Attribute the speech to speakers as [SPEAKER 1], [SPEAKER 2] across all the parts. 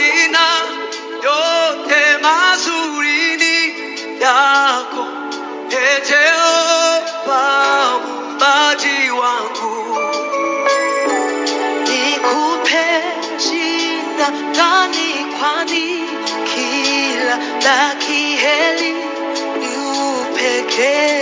[SPEAKER 1] majina yote mazuri ni yako. Jehova muumbaji wangu, nikupe jina gani? Kwani kila la kiheri ni upekee?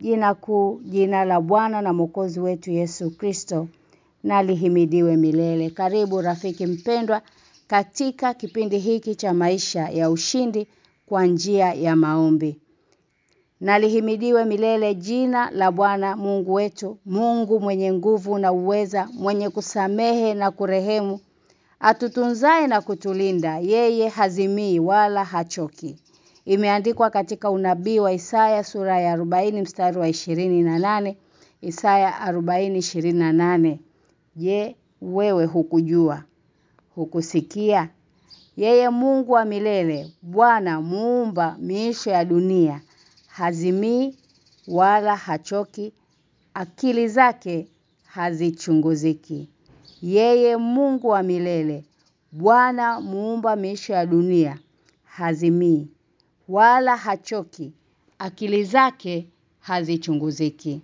[SPEAKER 1] Jina
[SPEAKER 2] kuu, jina la Bwana na Mwokozi wetu Yesu Kristo na lihimidiwe milele. Karibu rafiki mpendwa katika kipindi hiki cha maisha ya ushindi kwa njia ya maombi. Na lihimidiwe milele jina la Bwana Mungu wetu, Mungu mwenye nguvu na uweza, mwenye kusamehe na kurehemu, atutunzae na kutulinda, yeye hazimii wala hachoki. Imeandikwa katika unabii wa Isaya sura ya 40 mstari wa 28, Isaya 40:28. Je, wewe hukujua? Hukusikia? Yeye Mungu wa milele, Bwana muumba miisho ya dunia, hazimii wala hachoki, akili zake hazichunguziki. Yeye Mungu wa milele, Bwana muumba miisho ya dunia, hazimii wala hachoki, akili zake hazichunguziki.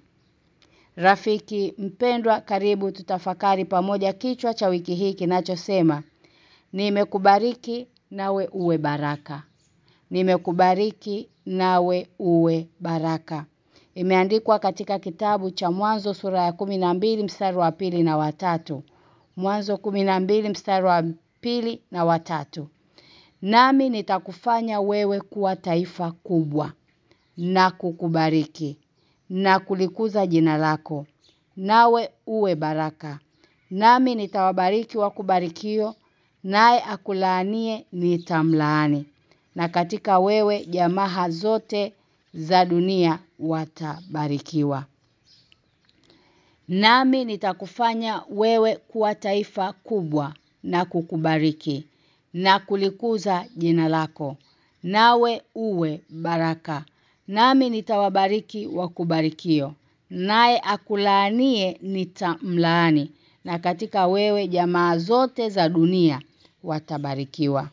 [SPEAKER 2] Rafiki mpendwa karibu tutafakari pamoja kichwa cha wiki hii kinachosema Nimekubariki nawe uwe baraka. Nimekubariki nawe uwe baraka. Imeandikwa katika kitabu cha Mwanzo sura ya mbili mstari wa pili na watatu. Mwanzo mbili mstari wa pili na watatu. Nami nitakufanya wewe kuwa taifa kubwa na kukubariki na kulikuza jina lako nawe uwe baraka. Nami nitawabariki wakubarikio, naye akulaanie nitamlaani. Na katika wewe jamaa zote za dunia watabarikiwa. Nami nitakufanya wewe kuwa taifa kubwa na kukubariki na kulikuza jina lako. Nawe uwe baraka. Nami nitawabariki wakubarikio. Naye akulaanie nitamlaani na katika wewe jamaa zote za dunia watabarikiwa.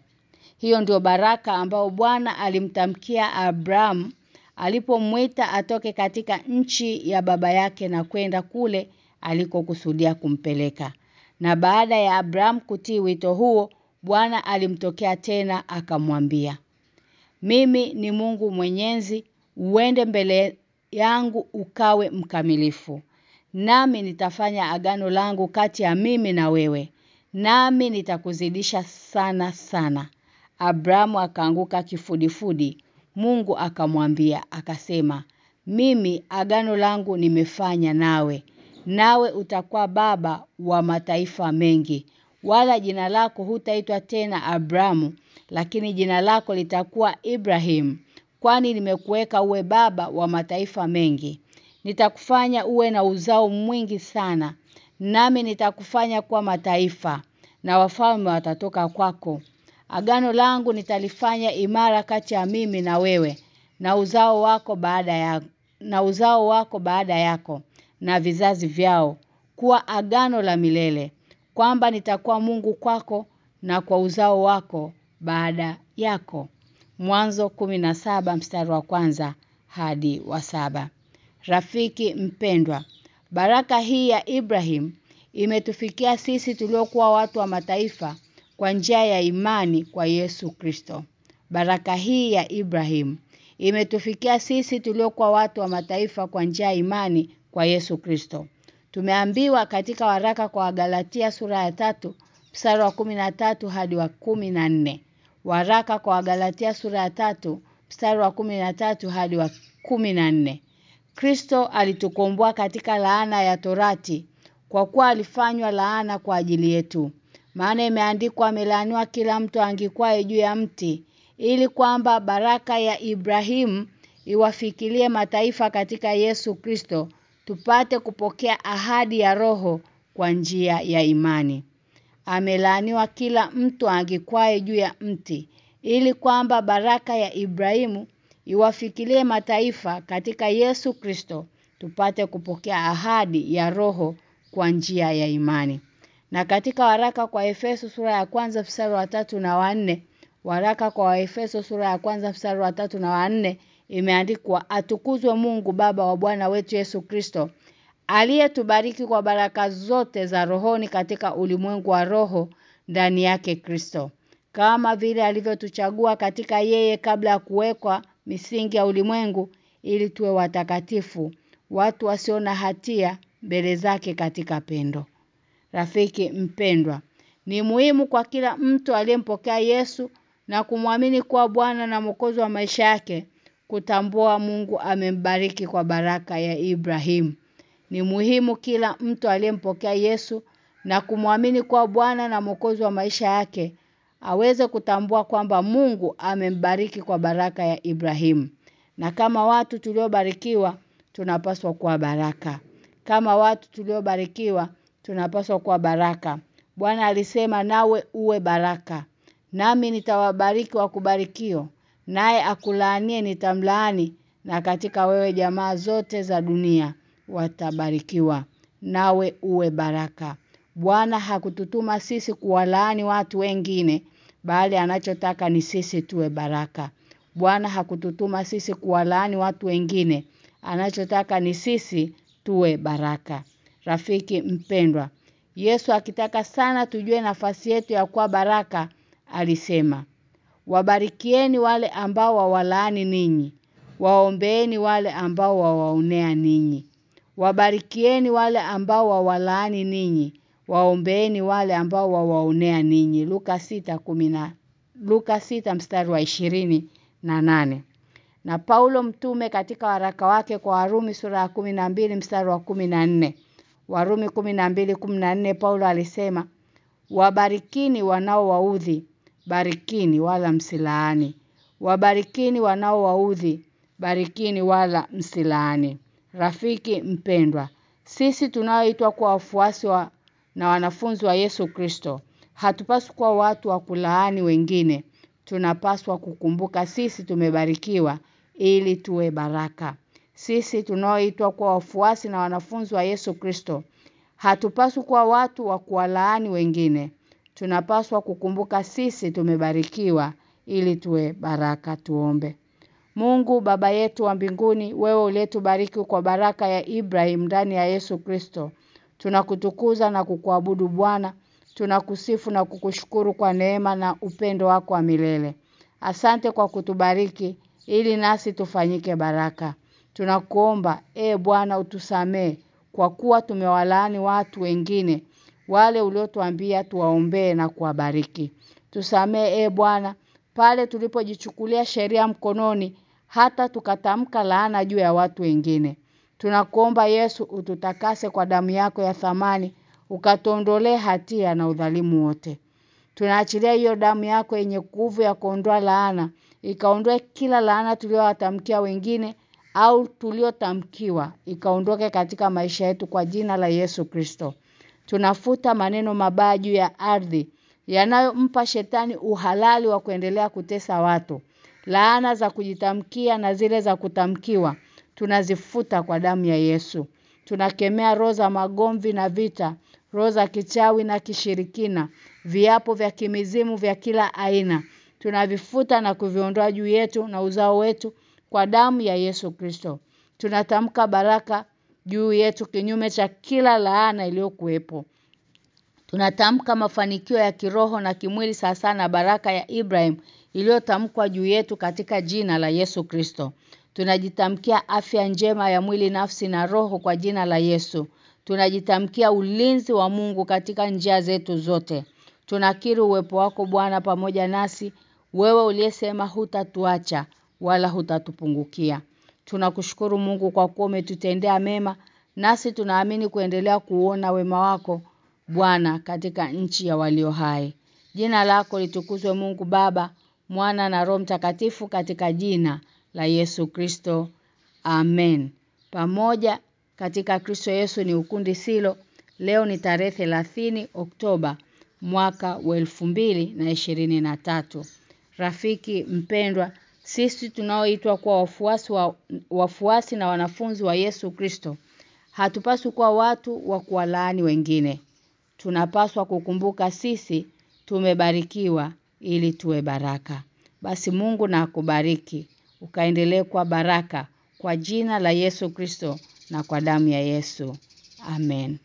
[SPEAKER 2] Hiyo ndio baraka ambao Bwana alimtamkia Abraham alipomwita atoke katika nchi ya baba yake na kwenda kule alikokusudia kumpeleka. Na baada ya Abraham kutii wito huo, Bwana alimtokea tena akamwambia, "Mimi ni Mungu mwenyezi, uende mbele yangu ukawe mkamilifu. Nami nitafanya agano langu kati ya mimi na wewe. Nami nitakuzidisha sana sana." Abrahamu akaanguka kifudifudi. Mungu akamwambia akasema, "Mimi agano langu nimefanya nawe. Nawe utakuwa baba wa mataifa mengi. Wala jina lako hutaitwa tena Abrahamu, lakini jina lako litakuwa Ibrahim, kwani nimekuweka uwe baba wa mataifa mengi. Nitakufanya uwe na uzao mwingi sana, nami nitakufanya kuwa mataifa na wafalme watatoka kwako. Agano langu nitalifanya imara kati ya mimi na wewe na uzao wako baada ya na uzao wako baada yako na vizazi vyao kuwa agano la milele kwamba nitakuwa Mungu kwako na kwa uzao wako baada yako. Mwanzo 17 mstari wa kwanza hadi wa saba. Rafiki mpendwa, baraka hii ya Ibrahim imetufikia sisi tuliokuwa watu wa mataifa kwa njia ya imani kwa Yesu Kristo. Baraka hii ya Ibrahim imetufikia sisi tuliokuwa watu wa mataifa kwa njia ya imani kwa Yesu Kristo. Tumeambiwa katika waraka kwa Galatia sura ya tatu mstari wa tatu hadi wa nne Waraka kwa Galatia sura ya tatu mstari wa tatu hadi wa nne Kristo alitukomboa katika laana ya Torati kwa kuwa alifanywa laana kwa ajili yetu. Maana imeandikwa amelaaniwa kila mtu angikwae juu ya mti ili kwamba baraka ya Ibrahimu iwafikilie mataifa katika Yesu Kristo tupate kupokea ahadi ya roho kwa njia ya imani. Amelaaniwa kila mtu angikwae juu ya mti ili kwamba baraka ya Ibrahimu iwafikilie mataifa katika Yesu Kristo tupate kupokea ahadi ya roho kwa njia ya imani. Na katika waraka kwa Efeso sura ya kwanza mstari wa tatu na wanne waraka kwa Efeso sura ya kwanza mstari wa tatu na wa nne imeandikwa atukuzwe Mungu Baba wa Bwana wetu Yesu Kristo aliyetubariki kwa baraka zote za rohoni katika ulimwengu wa roho ndani yake Kristo kama vile alivyotuchagua katika yeye kabla ya kuwekwa misingi ya ulimwengu ili tuwe watakatifu watu wasio na hatia mbele zake katika pendo. Rafiki mpendwa ni muhimu kwa kila mtu aliyempokea Yesu na kumwamini kuwa Bwana na Mwokozi wa maisha yake kutambua Mungu amembariki kwa baraka ya Ibrahim. Ni muhimu kila mtu aliyempokea Yesu na kumwamini kwa Bwana na Mwokozi wa maisha yake aweze kutambua kwamba Mungu amembariki kwa baraka ya Ibrahim. Na kama watu tuliobarikiwa tunapaswa kuwa baraka. Kama watu tuliobarikiwa tunapaswa kuwa baraka. Bwana alisema nawe uwe baraka. Nami nitawabariki wakubarikio, naye akulaanie nitamlaani na katika wewe jamaa zote za dunia watabarikiwa. Nawe uwe baraka. Bwana hakututuma sisi kuwalaani watu wengine, bali anachotaka ni sisi tuwe baraka. Bwana hakututuma sisi kuwalaani watu wengine, anachotaka ni sisi tuwe baraka. Rafiki mpendwa, Yesu akitaka sana tujue nafasi yetu ya kuwa baraka, alisema, "Wabarikieni wale ambao wawalaani ninyi, waombeeni wale ambao wawaonea ninyi. Wabarikieni wale ambao wawalaani ninyi, waombeeni wale ambao wawaonea ninyi." Luka 6:10 Luka 6 mstari wa 20 na nane. Na Paulo mtume katika waraka wake kwa Warumi sura ya 12 mstari wa 14 Warumi 12:14 Paulo alisema wabarikini wanaowaudhi barikini wala msilaani. Wabarikini wanaowaudhi barikini wala msilaani. Rafiki mpendwa sisi tunaoitwa kwa wafuasi wa na wanafunzi wa Yesu Kristo hatupaswi kuwa watu wa kulaani wengine. Tunapaswa kukumbuka sisi tumebarikiwa ili tuwe baraka. Sisi tunaoitwa kwa wafuasi na wanafunzi wa Yesu Kristo hatupaswi kuwa watu wa kuwalaani wengine tunapaswa kukumbuka sisi tumebarikiwa ili tuwe baraka tuombe. Mungu baba yetu wa mbinguni wewe uliyetubariki kwa baraka ya Ibrahim ndani ya Yesu Kristo tunakutukuza na kukuabudu Bwana. Tunakusifu na kukushukuru kwa neema na upendo wako wa milele. Asante kwa kutubariki ili nasi tufanyike baraka. Tunakuomba e Bwana utusamee kwa kuwa tumewalaani watu wengine wale uliotuambia tuwaombee na kuwabariki. Tusamee e Bwana pale tulipojichukulia sheria mkononi hata tukatamka laana juu ya watu wengine. Tunakuomba Yesu ututakase kwa damu yako ya thamani ukatuondolee hatia na udhalimu wote. Tunaachilia hiyo damu yako yenye nguvu ya kuondoa laana ikaondoe kila laana tuliyowatamkia wengine au tuliotamkiwa ikaondoke katika maisha yetu kwa jina la Yesu Kristo tunafuta maneno mabaya juu ya ardhi yanayompa shetani uhalali wa kuendelea kutesa watu. Laana za kujitamkia na zile za kutamkiwa tunazifuta kwa damu ya Yesu. Tunakemea roho za magomvi na vita roho za kichawi na kishirikina viapo vya kimizimu vya kila aina. Tunavifuta na kuviondoa juu yetu na uzao wetu kwa damu ya Yesu Kristo. Tunatamka baraka juu yetu kinyume cha kila laana iliyokuwepo Tunatamka mafanikio ya kiroho na kimwili sasa na baraka ya Ibrahim iliyotamkwa juu yetu katika jina la Yesu Kristo. Tunajitamkia afya njema ya mwili nafsi na roho kwa jina la Yesu. Tunajitamkia ulinzi wa Mungu katika njia zetu zote. Tunakiri uwepo wako Bwana pamoja nasi, wewe uliyesema hutatuacha wala hutatupungukia. Tunakushukuru Mungu kwa kuwa umetutendea mema, nasi tunaamini kuendelea kuona wema wako Bwana katika nchi ya walio hai. Jina lako litukuzwe Mungu Baba, Mwana na Roho Mtakatifu katika jina la Yesu Kristo. Amen. Pamoja katika Kristo Yesu ni ukundi silo. Leo ni tarehe 30 Oktoba mwaka wa na tatu Rafiki mpendwa, sisi tunaoitwa kuwa wafuasi wa wafuasi na wanafunzi wa Yesu Kristo. Hatupaswi kuwa watu wa kuwalaani wengine. Tunapaswa kukumbuka sisi tumebarikiwa ili tuwe baraka. Basi Mungu na akubariki. Ukaendelee kwa baraka kwa jina la Yesu Kristo na kwa damu ya Yesu. Amen.